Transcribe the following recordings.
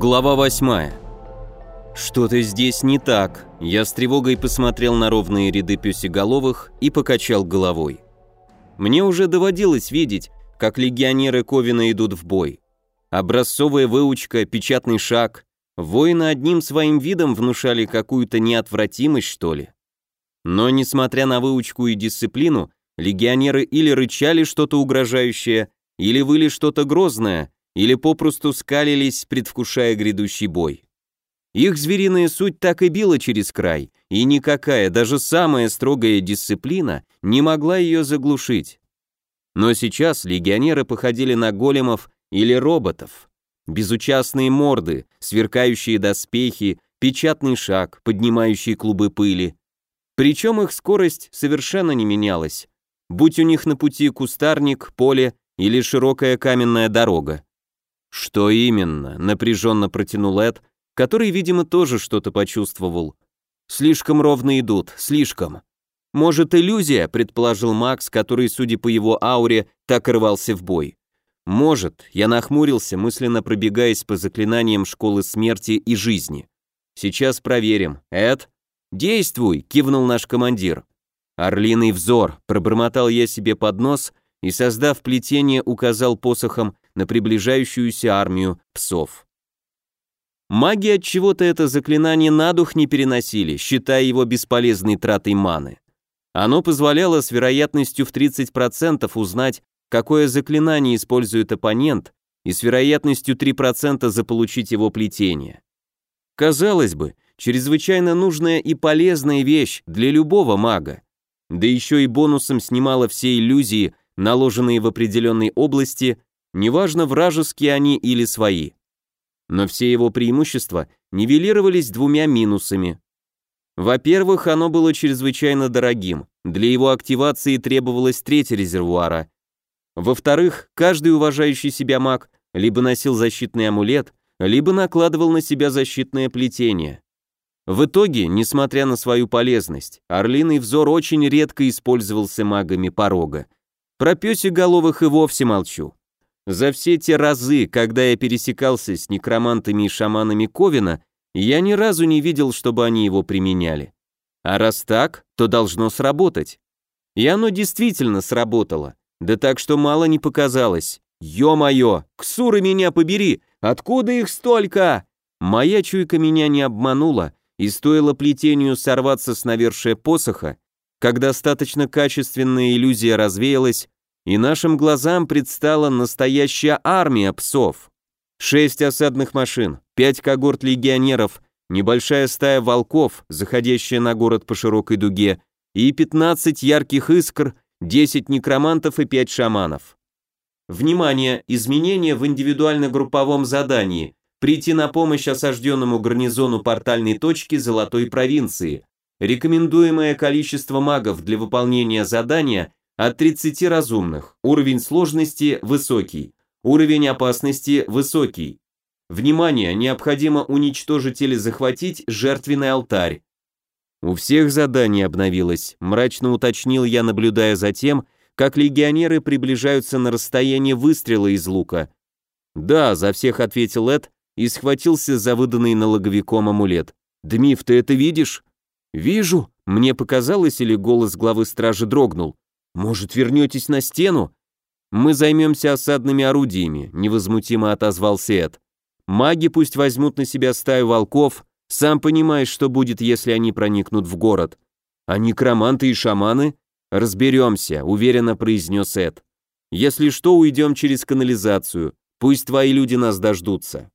Глава 8. Что-то здесь не так. Я с тревогой посмотрел на ровные ряды пёсеголовых и покачал головой. Мне уже доводилось видеть, как легионеры Ковина идут в бой. Образцовая выучка, печатный шаг. Воины одним своим видом внушали какую-то неотвратимость, что ли. Но, несмотря на выучку и дисциплину, легионеры или рычали что-то угрожающее, или выли что-то грозное, или попросту скалились, предвкушая грядущий бой. Их звериная суть так и била через край, и никакая, даже самая строгая дисциплина не могла ее заглушить. Но сейчас легионеры походили на големов или роботов. Безучастные морды, сверкающие доспехи, печатный шаг, поднимающий клубы пыли. Причем их скорость совершенно не менялась, будь у них на пути кустарник, поле или широкая каменная дорога. «Что именно?» — напряженно протянул Эд, который, видимо, тоже что-то почувствовал. «Слишком ровно идут, слишком». «Может, иллюзия?» — предположил Макс, который, судя по его ауре, так рвался в бой. «Может», — я нахмурился, мысленно пробегаясь по заклинаниям школы смерти и жизни. «Сейчас проверим. Эд?» «Действуй!» — кивнул наш командир. «Орлиный взор!» — пробормотал я себе под нос и, создав плетение, указал посохом на приближающуюся армию псов. Маги от чего-то это заклинание на дух не переносили, считая его бесполезной тратой маны. Оно позволяло с вероятностью в 30% узнать, какое заклинание использует оппонент, и с вероятностью 3% заполучить его плетение. Казалось бы, чрезвычайно нужная и полезная вещь для любого мага. Да еще и бонусом снимала все иллюзии, наложенные в определенной области, неважно вражеские они или свои. Но все его преимущества нивелировались двумя минусами. Во-первых, оно было чрезвычайно дорогим, для его активации требовалось треть резервуара. Во-вторых, каждый уважающий себя маг либо носил защитный амулет, либо накладывал на себя защитное плетение. В итоге, несмотря на свою полезность, орлиный взор очень редко использовался магами порога. Про пёсеголовых и вовсе молчу. За все те разы, когда я пересекался с некромантами и шаманами Ковина, я ни разу не видел, чтобы они его применяли. А раз так, то должно сработать. И оно действительно сработало. Да так, что мало не показалось. Ё-моё, ксуры меня побери, откуда их столько? Моя чуйка меня не обманула, и стоило плетению сорваться с навершия посоха, как достаточно качественная иллюзия развеялась, и нашим глазам предстала настоящая армия псов. Шесть осадных машин, пять когорт легионеров, небольшая стая волков, заходящая на город по широкой дуге, и 15 ярких искр, 10 некромантов и 5 шаманов. Внимание! Изменения в индивидуально-групповом задании. Прийти на помощь осажденному гарнизону портальной точки Золотой провинции. Рекомендуемое количество магов для выполнения задания от 30 разумных. Уровень сложности высокий. Уровень опасности высокий. Внимание, необходимо уничтожить или захватить жертвенный алтарь. У всех задание обновилось, мрачно уточнил я, наблюдая за тем, как легионеры приближаются на расстояние выстрела из лука. Да, за всех ответил Эд и схватился за выданный налоговиком амулет. Дмив, ты это видишь? Вижу. Мне показалось, или голос главы стражи дрогнул. «Может, вернетесь на стену?» «Мы займемся осадными орудиями», — невозмутимо отозвался Эд. «Маги пусть возьмут на себя стаю волков, сам понимаешь, что будет, если они проникнут в город. А некроманты и шаманы? Разберемся», — уверенно произнес Эд. «Если что, уйдем через канализацию. Пусть твои люди нас дождутся».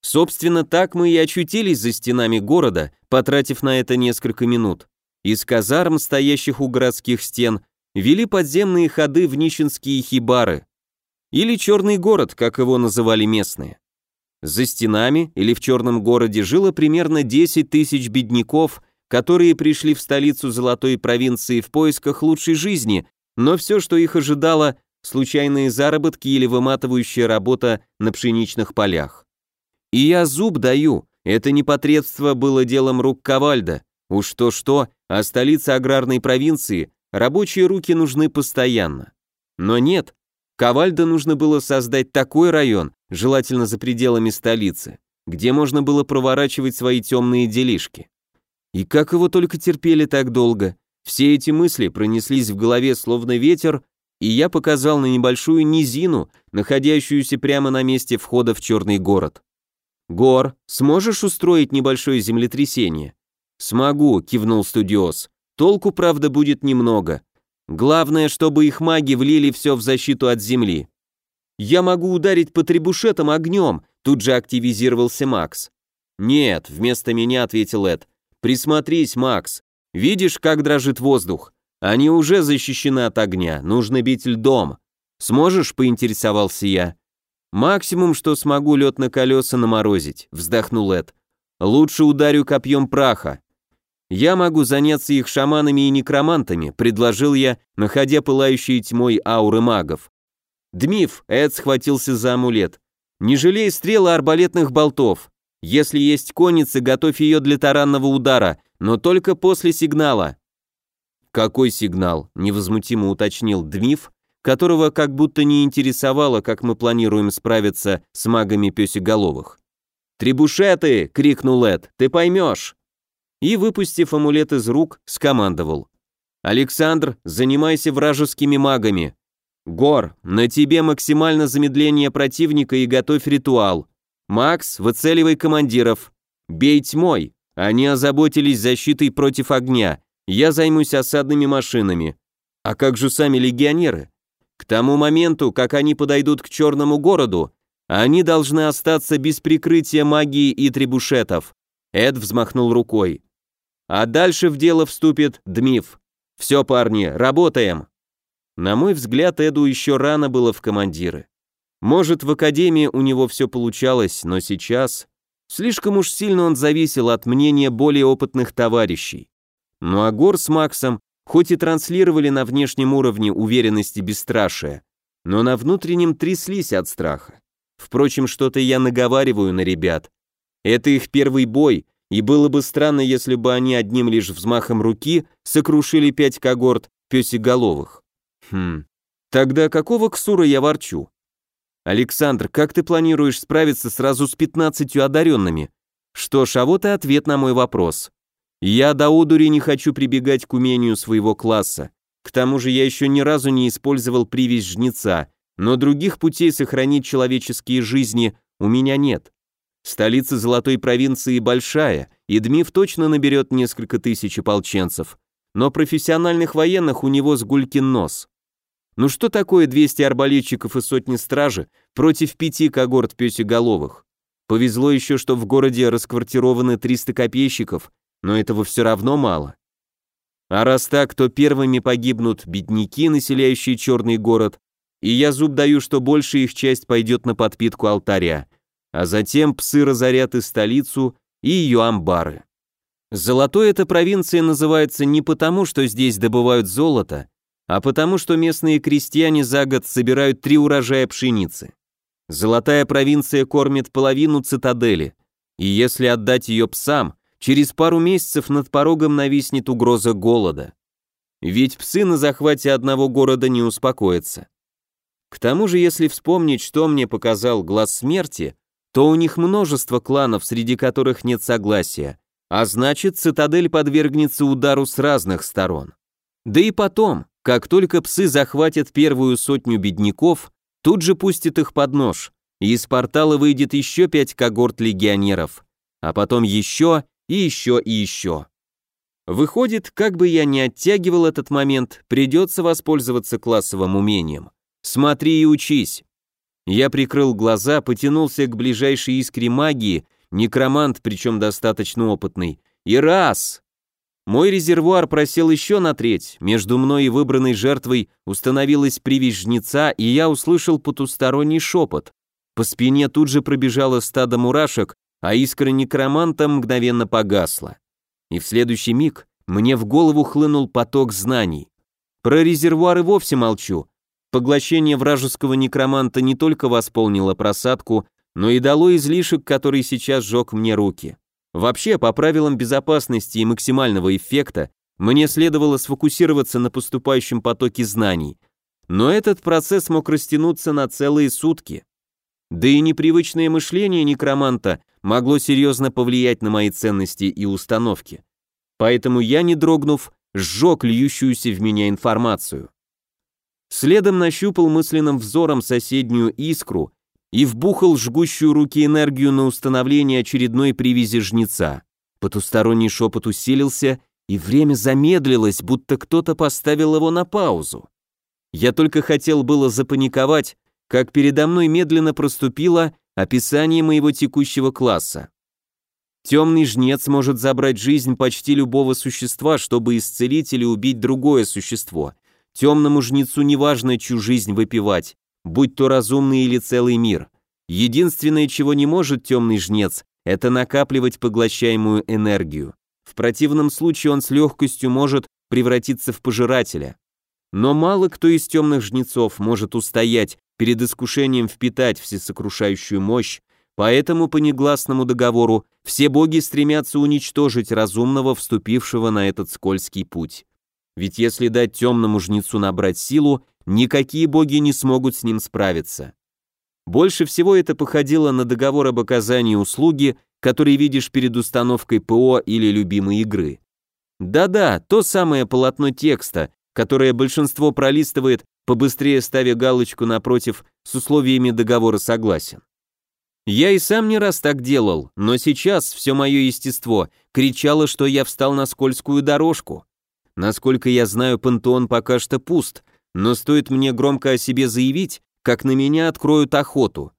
Собственно, так мы и очутились за стенами города, потратив на это несколько минут. Из казарм, стоящих у городских стен, вели подземные ходы в нищенские хибары, или черный город, как его называли местные. За стенами или в черном городе жило примерно 10 тысяч бедняков, которые пришли в столицу золотой провинции в поисках лучшей жизни, но все, что их ожидало, случайные заработки или выматывающая работа на пшеничных полях. И я зуб даю, это непотребство было делом рук Ковальда, уж то-что, а столица аграрной провинции Рабочие руки нужны постоянно. Но нет, Ковальдо нужно было создать такой район, желательно за пределами столицы, где можно было проворачивать свои темные делишки. И как его только терпели так долго. Все эти мысли пронеслись в голове словно ветер, и я показал на небольшую низину, находящуюся прямо на месте входа в черный город. «Гор, сможешь устроить небольшое землетрясение?» «Смогу», — кивнул студиос. «Толку, правда, будет немного. Главное, чтобы их маги влили все в защиту от земли». «Я могу ударить по требушетам огнем», — тут же активизировался Макс. «Нет», — вместо меня ответил Эд. «Присмотрись, Макс. Видишь, как дрожит воздух? Они уже защищены от огня, нужно бить льдом. Сможешь?» — поинтересовался я. «Максимум, что смогу лед на колеса наморозить», — вздохнул Эд. «Лучше ударю копьем праха». «Я могу заняться их шаманами и некромантами», — предложил я, находя пылающие тьмой ауры магов. «Дмив», — Эд схватился за амулет. «Не жалей стрелы арбалетных болтов. Если есть конница, готовь ее для таранного удара, но только после сигнала». «Какой сигнал?» — невозмутимо уточнил Дмив, которого как будто не интересовало, как мы планируем справиться с магами пёсеголовых. «Требушеты!» — крикнул Эд. «Ты поймешь!» И, выпустив амулет из рук, скомандовал. «Александр, занимайся вражескими магами. Гор, на тебе максимально замедление противника и готовь ритуал. Макс, выцеливай командиров. Бей тьмой. Они озаботились защитой против огня. Я займусь осадными машинами. А как же сами легионеры? К тому моменту, как они подойдут к черному городу, они должны остаться без прикрытия магии и требушетов. Эд взмахнул рукой. А дальше в дело вступит Дмив. Все, парни, работаем. На мой взгляд, Эду еще рано было в командиры. Может, в академии у него все получалось, но сейчас... Слишком уж сильно он зависел от мнения более опытных товарищей. Ну а Гор с Максом хоть и транслировали на внешнем уровне уверенность и бесстрашие, но на внутреннем тряслись от страха. Впрочем, что-то я наговариваю на ребят. Это их первый бой, и было бы странно, если бы они одним лишь взмахом руки сокрушили пять когорт пёсеголовых. Хм, тогда какого ксура я ворчу? Александр, как ты планируешь справиться сразу с пятнадцатью одаренными? Что ж, а вот и ответ на мой вопрос. Я до одури не хочу прибегать к умению своего класса. К тому же я еще ни разу не использовал привязь жнеца, но других путей сохранить человеческие жизни у меня нет. Столица Золотой провинции большая, и Дмив точно наберет несколько тысяч ополченцев, но профессиональных военных у него с гулькин нос. Ну что такое 200 арбалетчиков и сотни стражи против пяти когорт пёсеголовых? Повезло еще, что в городе расквартированы 300 копейщиков, но этого все равно мало. А раз так, то первыми погибнут бедняки, населяющие черный город, и я зуб даю, что большая их часть пойдет на подпитку алтаря, а затем псы разорят и столицу, и ее амбары. Золотой эта провинция называется не потому, что здесь добывают золото, а потому, что местные крестьяне за год собирают три урожая пшеницы. Золотая провинция кормит половину цитадели, и если отдать ее псам, через пару месяцев над порогом нависнет угроза голода. Ведь псы на захвате одного города не успокоятся. К тому же, если вспомнить, что мне показал глаз смерти, то у них множество кланов, среди которых нет согласия, а значит, цитадель подвергнется удару с разных сторон. Да и потом, как только псы захватят первую сотню бедняков, тут же пустят их под нож, и из портала выйдет еще пять когорт легионеров, а потом еще и еще и еще. Выходит, как бы я ни оттягивал этот момент, придется воспользоваться классовым умением. Смотри и учись. Я прикрыл глаза, потянулся к ближайшей искре магии, некромант, причем достаточно опытный, и раз! Мой резервуар просел еще на треть, между мной и выбранной жертвой установилась привязь и я услышал потусторонний шепот. По спине тут же пробежало стадо мурашек, а искра некроманта мгновенно погасла. И в следующий миг мне в голову хлынул поток знаний. Про резервуары вовсе молчу. Поглощение вражеского некроманта не только восполнило просадку, но и дало излишек, который сейчас сжег мне руки. Вообще, по правилам безопасности и максимального эффекта, мне следовало сфокусироваться на поступающем потоке знаний. Но этот процесс мог растянуться на целые сутки. Да и непривычное мышление некроманта могло серьезно повлиять на мои ценности и установки. Поэтому я, не дрогнув, сжег льющуюся в меня информацию. Следом нащупал мысленным взором соседнюю искру и вбухал жгущую руки энергию на установление очередной привязи жнеца. Потусторонний шепот усилился, и время замедлилось, будто кто-то поставил его на паузу. Я только хотел было запаниковать, как передо мной медленно проступило описание моего текущего класса. Темный жнец может забрать жизнь почти любого существа, чтобы исцелить или убить другое существо. Темному жнецу неважно, чью жизнь выпивать, будь то разумный или целый мир. Единственное, чего не может темный жнец, это накапливать поглощаемую энергию. В противном случае он с легкостью может превратиться в пожирателя. Но мало кто из темных жнецов может устоять перед искушением впитать всесокрушающую мощь, поэтому по негласному договору все боги стремятся уничтожить разумного, вступившего на этот скользкий путь. Ведь если дать темному жнецу набрать силу, никакие боги не смогут с ним справиться. Больше всего это походило на договор об оказании услуги, который видишь перед установкой ПО или любимой игры. Да-да, то самое полотно текста, которое большинство пролистывает, побыстрее ставя галочку напротив с условиями договора согласен. Я и сам не раз так делал, но сейчас все мое естество кричало, что я встал на скользкую дорожку. Насколько я знаю, пантеон пока что пуст, но стоит мне громко о себе заявить, как на меня откроют охоту.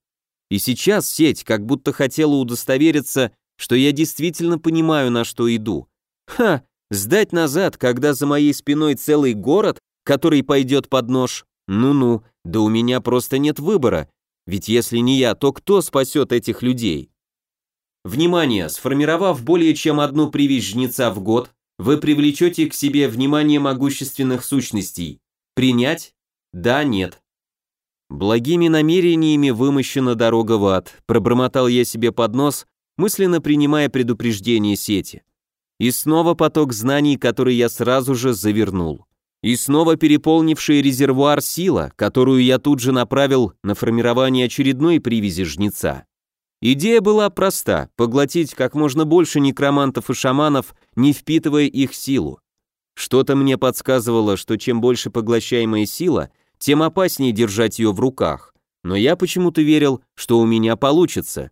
И сейчас сеть как будто хотела удостовериться, что я действительно понимаю, на что иду. Ха, сдать назад, когда за моей спиной целый город, который пойдет под нож? Ну-ну, да у меня просто нет выбора, ведь если не я, то кто спасет этих людей? Внимание, сформировав более чем одну привязь жнеца в год, вы привлечете к себе внимание могущественных сущностей. Принять? Да, нет. Благими намерениями вымощена дорога в ад, пробормотал я себе под нос, мысленно принимая предупреждение сети. И снова поток знаний, который я сразу же завернул. И снова переполнивший резервуар сила, которую я тут же направил на формирование очередной привязи жнеца. Идея была проста – поглотить как можно больше некромантов и шаманов, не впитывая их силу. Что-то мне подсказывало, что чем больше поглощаемая сила, тем опаснее держать ее в руках. Но я почему-то верил, что у меня получится.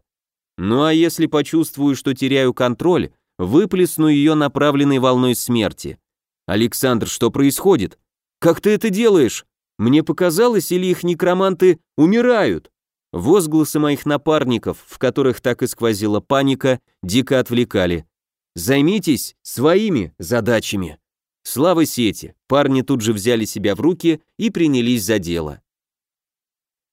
Ну а если почувствую, что теряю контроль, выплесну ее направленной волной смерти. Александр, что происходит? Как ты это делаешь? Мне показалось, или их некроманты умирают? Возгласы моих напарников, в которых так и сквозила паника, дико отвлекали. Займитесь своими задачами. Слава сети, парни тут же взяли себя в руки и принялись за дело.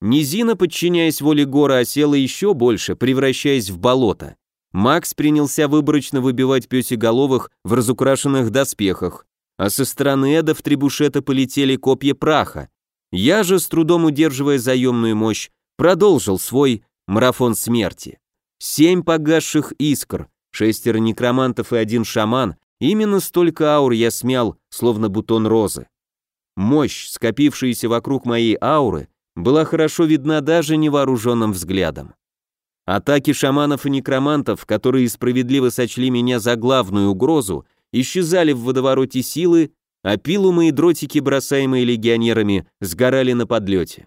Низина, подчиняясь воле Гора, осела еще больше, превращаясь в болото. Макс принялся выборочно выбивать пёсеголовых в разукрашенных доспехах, а со стороны Эда в требушета полетели копья праха. Я же, с трудом удерживая заемную мощь, продолжил свой марафон смерти. Семь погасших искр, шестеро некромантов и один шаман, Именно столько аур я смял, словно бутон розы. Мощь, скопившаяся вокруг моей ауры, была хорошо видна даже невооруженным взглядом. Атаки шаманов и некромантов, которые справедливо сочли меня за главную угрозу, исчезали в водовороте силы, а пилумы и дротики, бросаемые легионерами, сгорали на подлете.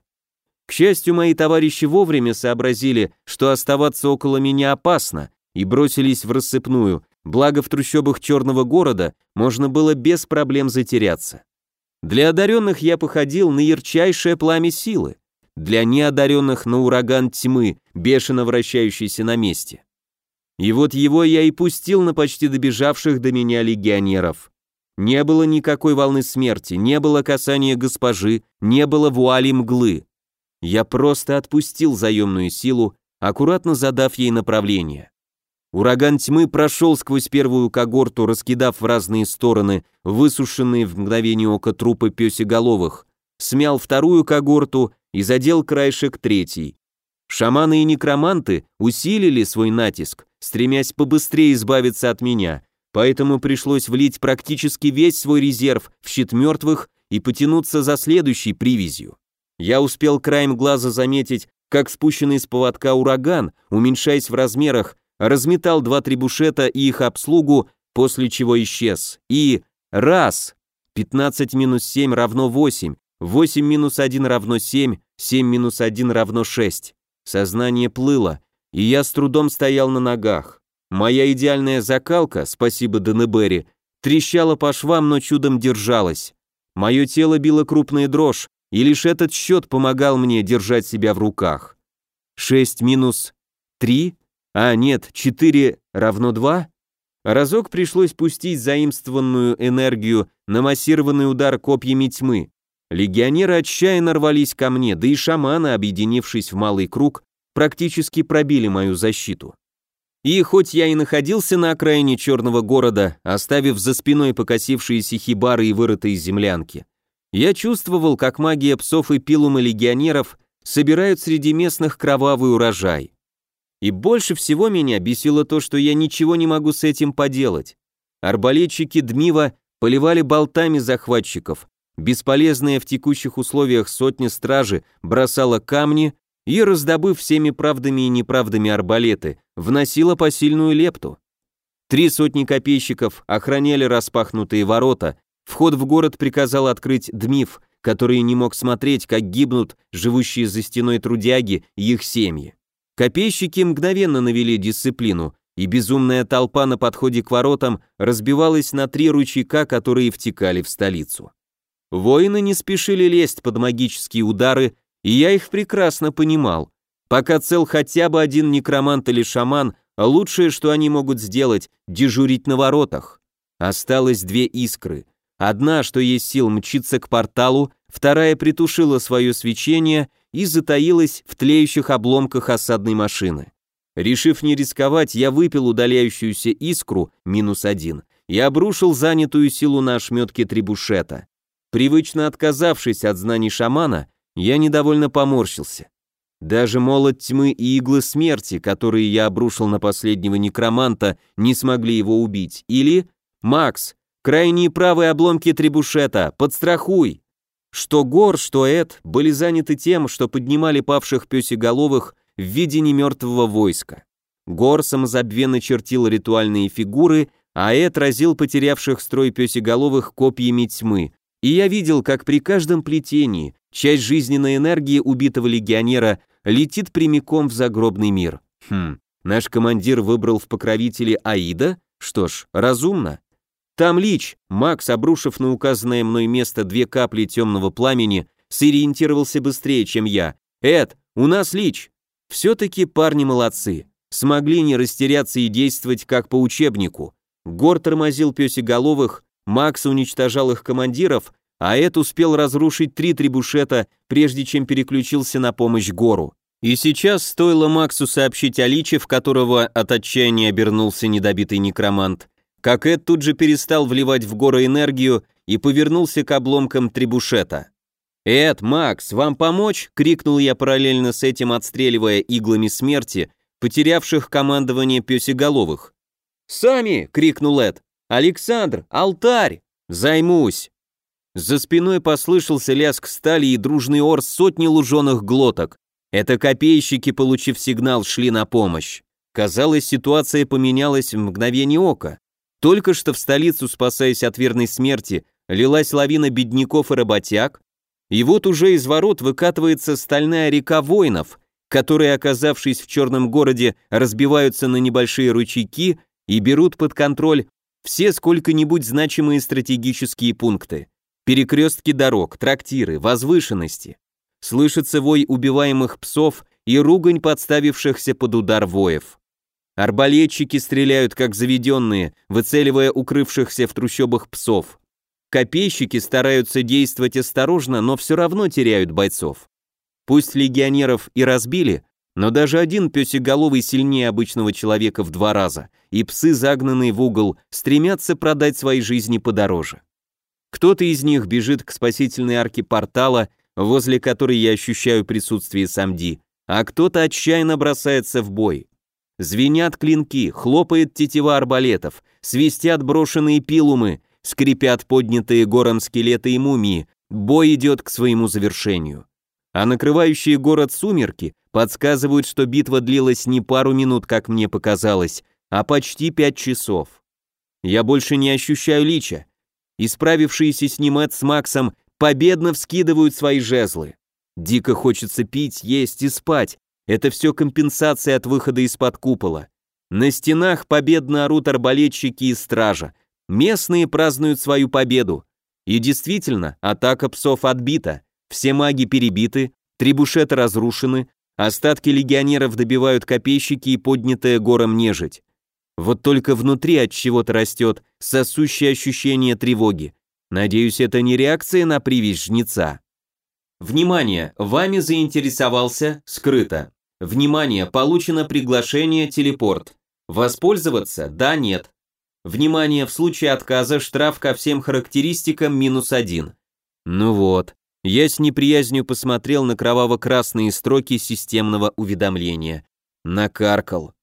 К счастью, мои товарищи вовремя сообразили, что оставаться около меня опасно, и бросились в рассыпную, благо в трущобах черного города можно было без проблем затеряться. Для одаренных я походил на ярчайшее пламя силы, для неодаренных на ураган тьмы, бешено вращающийся на месте. И вот его я и пустил на почти добежавших до меня легионеров. Не было никакой волны смерти, не было касания госпожи, не было вуали мглы. Я просто отпустил заемную силу, аккуратно задав ей направление. Ураган тьмы прошел сквозь первую когорту, раскидав в разные стороны высушенные в мгновение ока трупы пёсеголовых, смял вторую когорту и задел краешек третий. Шаманы и некроманты усилили свой натиск, стремясь побыстрее избавиться от меня, поэтому пришлось влить практически весь свой резерв в щит мертвых и потянуться за следующей привязью. Я успел краем глаза заметить, как спущенный с поводка ураган, уменьшаясь в размерах, разметал два трибушета и их обслугу, после чего исчез. И раз. 15 минус 7 равно 8, 8 минус 1 равно 7, 7 минус 1 равно 6. Сознание плыло, и я с трудом стоял на ногах. Моя идеальная закалка, спасибо Денебери, трещала по швам, но чудом держалась. Мое тело било крупная дрожь, и лишь этот счет помогал мне держать себя в руках. 6 минус 3? А, нет, 4 равно 2? Разок пришлось пустить заимствованную энергию на массированный удар копьями тьмы. Легионеры отчаянно рвались ко мне, да и шаманы, объединившись в малый круг, практически пробили мою защиту. И хоть я и находился на окраине черного города, оставив за спиной покосившиеся хибары и вырытые землянки, я чувствовал, как магия псов и пилумы легионеров собирают среди местных кровавый урожай. И больше всего меня бесило то, что я ничего не могу с этим поделать. Арбалетчики Дмива поливали болтами захватчиков, бесполезная в текущих условиях сотня стражи бросала камни и, раздобыв всеми правдами и неправдами арбалеты, вносила посильную лепту. Три сотни копейщиков охраняли распахнутые ворота, вход в город приказал открыть Дмив, который не мог смотреть, как гибнут живущие за стеной трудяги и их семьи. Копейщики мгновенно навели дисциплину, и безумная толпа на подходе к воротам разбивалась на три ручейка, которые втекали в столицу. Воины не спешили лезть под магические удары, и я их прекрасно понимал. Пока цел хотя бы один некромант или шаман, лучшее, что они могут сделать, дежурить на воротах. Осталось две искры. Одна, что есть сил, мчится к порталу, вторая притушила свое свечение и затаилась в тлеющих обломках осадной машины. Решив не рисковать, я выпил удаляющуюся искру, минус один, и обрушил занятую силу на ошметке трибушета. Привычно отказавшись от знаний шамана, я недовольно поморщился. Даже молот тьмы и иглы смерти, которые я обрушил на последнего некроманта, не смогли его убить. Или «Макс, крайние правые обломки трибушета, подстрахуй!» Что Гор, что Эд были заняты тем, что поднимали павших пёсеголовых в виде немертвого войска. Гор самозабвенно чертил ритуальные фигуры, а Эд разил потерявших строй пёсеголовых копьями тьмы. И я видел, как при каждом плетении часть жизненной энергии убитого легионера летит прямиком в загробный мир. Хм, наш командир выбрал в покровители Аида? Что ж, разумно. Там Лич, Макс, обрушив на указанное мной место две капли темного пламени, сориентировался быстрее, чем я. «Эд, у нас Лич!» Все-таки парни молодцы. Смогли не растеряться и действовать как по учебнику. Гор тормозил песеголовых, Макс уничтожал их командиров, а Эд успел разрушить три трибушета, прежде чем переключился на помощь Гору. И сейчас стоило Максу сообщить о Личе, в которого от отчаяния обернулся недобитый некромант, как Эд тут же перестал вливать в горы энергию и повернулся к обломкам трибушета. «Эд, Макс, вам помочь?» — крикнул я параллельно с этим, отстреливая иглами смерти, потерявших командование пёсеголовых. «Сами!» — крикнул Эд. «Александр! Алтарь! Займусь!» За спиной послышался лязг стали и дружный ор сотни луженых глоток. Это копейщики, получив сигнал, шли на помощь. Казалось, ситуация поменялась в мгновение ока. Только что в столицу, спасаясь от верной смерти, лилась лавина бедняков и работяг, и вот уже из ворот выкатывается стальная река воинов, которые, оказавшись в черном городе, разбиваются на небольшие ручейки и берут под контроль все сколько-нибудь значимые стратегические пункты. Перекрестки дорог, трактиры, возвышенности. Слышится вой убиваемых псов и ругань подставившихся под удар воев. Арбалетчики стреляют как заведенные, выцеливая укрывшихся в трущобах псов. Копейщики стараются действовать осторожно, но все равно теряют бойцов. Пусть легионеров и разбили, но даже один песеголовый сильнее обычного человека в два раза, и псы, загнанные в угол, стремятся продать свои жизни подороже. Кто-то из них бежит к спасительной арке портала, возле которой я ощущаю присутствие Самди, а кто-то отчаянно бросается в бой. Звенят клинки, хлопает тетива арбалетов, свистят брошенные пилумы, скрипят поднятые гором скелеты и мумии, бой идет к своему завершению. А накрывающие город сумерки, подсказывают, что битва длилась не пару минут, как мне показалось, а почти пять часов. Я больше не ощущаю лича. Исправившиеся с ним Эд с Максом победно вскидывают свои жезлы. Дико хочется пить, есть и спать. Это все компенсация от выхода из-под купола. На стенах победно орут арбалетчики и стража. Местные празднуют свою победу. И действительно, атака псов отбита. Все маги перебиты, трибушеты разрушены, остатки легионеров добивают копейщики и поднятая гором нежить. Вот только внутри от чего-то растет сосущее ощущение тревоги. Надеюсь, это не реакция на привязь жнеца. Внимание! Вами заинтересовался скрыто. Внимание! Получено приглашение телепорт. Воспользоваться? Да, нет. Внимание! В случае отказа штраф ко всем характеристикам минус один. Ну вот. Я с неприязнью посмотрел на кроваво-красные строки системного уведомления. Накаркал.